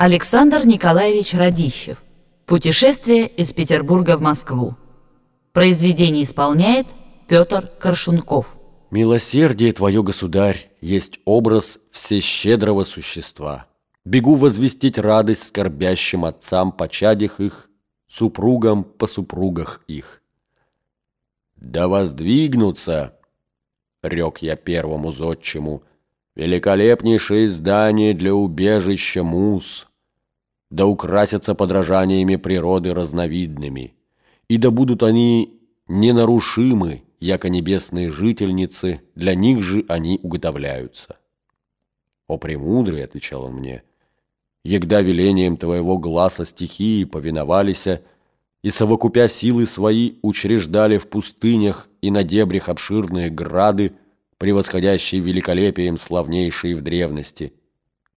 Александр Николаевич Радищев. Путешествие из Петербурга в Москву. Произведение исполняет Петр Коршунков. Милосердие твое, государь, есть образ всещедрого существа. Бегу возвестить радость скорбящим отцам по чадях их, супругам по супругах их. Да воздвигнутся, рек я первому зодчему, великолепнейшее здание для убежища мус, да украсятся подражаниями природы разновидными, и да будут они ненарушимы, яко небесные жительницы, для них же они уготовляются. «О, премудрый!» — отвечал он мне, — «егда велением твоего гласа стихии повиновалися, и, совокупя силы свои, учреждали в пустынях и на дебрях обширные грады, превосходящие великолепием славнейшие в древности —